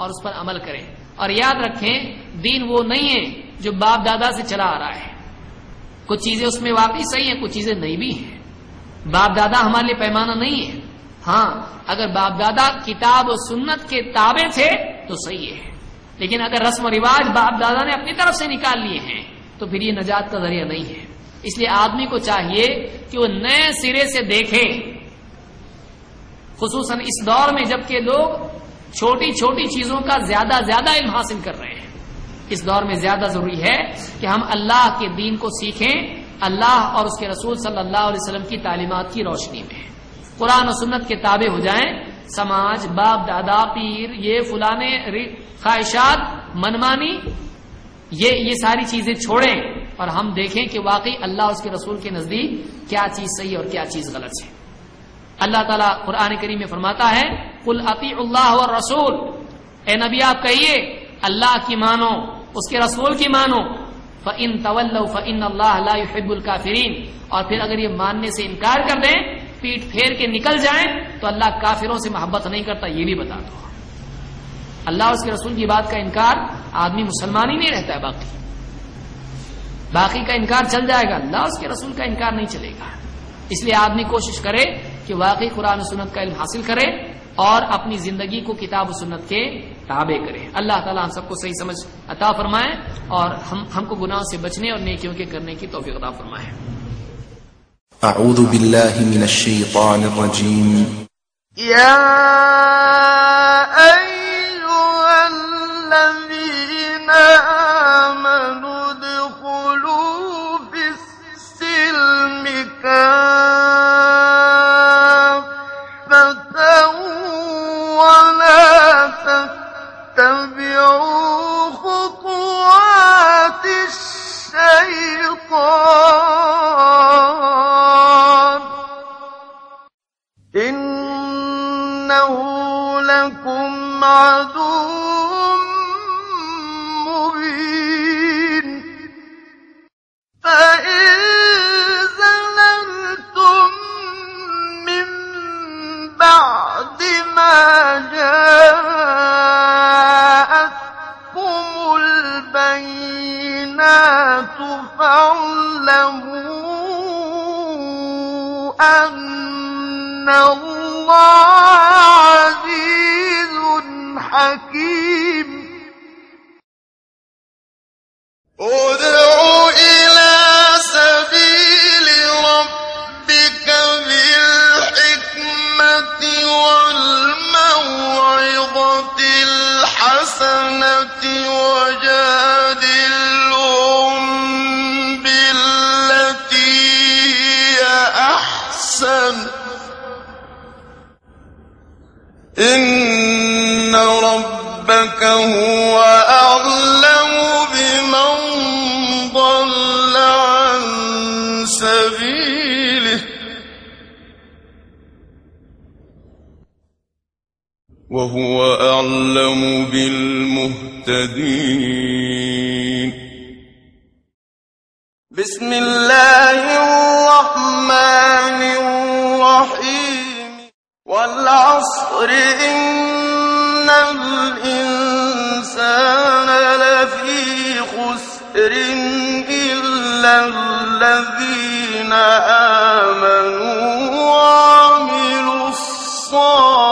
اور اس پر عمل کریں۔ اور یاد رکھیں، دین وہ نہیں ہے جو باپ دادا سے چلا آ رہا ہے۔ کچھ چیزیں اس میں واقعی صحیح ہیں، کچھ چیزیں نہیں بھی ہیں۔ باپ دادا ہمارے لیے پیمانہ نہیں ہے۔ ہاں اگر باپ دادا کتاب و سنت کے تابع تھے تو صحیح ہے۔ لیکن اگر رسم و رواج باپ دادا نے اپنی طرف سے نکال لیے ہیں، تو پھر یہ نجات کا ذریعہ نہیں ہے۔ اس لیے آدمی کو چاہیے کہ وہ نئے سرے سے دیکھے۔ خصوصاً اس دور میں جبکہ لوگ چھوٹی چھوٹی چیزوں کا زیادہ زیادہ علم حاصل کر رہے ہیں۔ اس دور میں زیادہ ضروری ہے کہ ہم اللہ کے دین کو سیکھیں، اللہ اور اس کے رسول صلی اللہ علیہ وسلم کی تعلیمات کی روشنی میں۔ قرآن و سنت کے تابع ہو جائیں۔ سماج، باپ، دادا، پیر، یہ فلانے خواہشات، منمانی، یہ یہ ساری چیزیں چھوڑیں اور ہم دیکھیں کہ واقعی اللہ اس کے رسول کے نزدیک کیا چیز صحیح اور کیا چیز غلط ہے۔ اللہ تعالیٰ قرآن کریم میں فرماتا ہے کل عطی اللہ اور رسول اے نبی، آپ کہیے، اللہ کی مانو، اس کے رسول کی مانو۔ فن طول فن اللہ حب الکافرین اور پھر اگر یہ ماننے سے انکار کر دیں، پیٹ پھیر کے نکل جائیں، تو اللہ کافروں سے محبت نہیں کرتا، یہ بھی بتا دو۔ اللہ اس کے رسول کی بات کا انکار آدمی مسلمان ہی نہیں رہتا ہے، باقی۔ باقی کا انکار چل جائے گا، اللہ اس کے رسول کا انکار نہیں چلے گا۔ اس لیے آدمی کوشش کرے کہ واقعی قرآن و سنت کا علم حاصل کرے اور اپنی زندگی کو کتاب و سنت کے تابع کرے اللہ تعالیٰ ہم سب کو صحیح سمجھ عطا فرمائے اور ہم ہم کو گناہوں سے بچنے اور نیکیوں کے کرنے کی توفیق عطا فرمائے۔ أعوذ بالله من الشيطان الرجيم يا أيها الذين إنه لكم عدو مبين فإن زللتم من بعد ما جاءتكم البينات فاعلموا أن الله عزيز حكيم ادع إلى سبيل ربك بالحكمة والموعظة الحسنة وجادلهم بالتي هي أحسن إن ربك هو أعلم بمن ضل عن سبيله وهو أعلم بالمهتدين بسم الله والعصر إن الإنسان لفي خسر إلا الذين آمنوا وعملوا الصالحات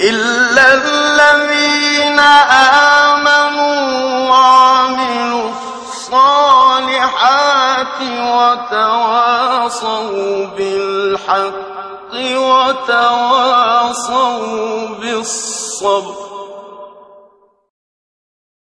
إلا الذين آمنوا وعملوا الصالحات وتواصوا بالحق وتواصوا بالصبر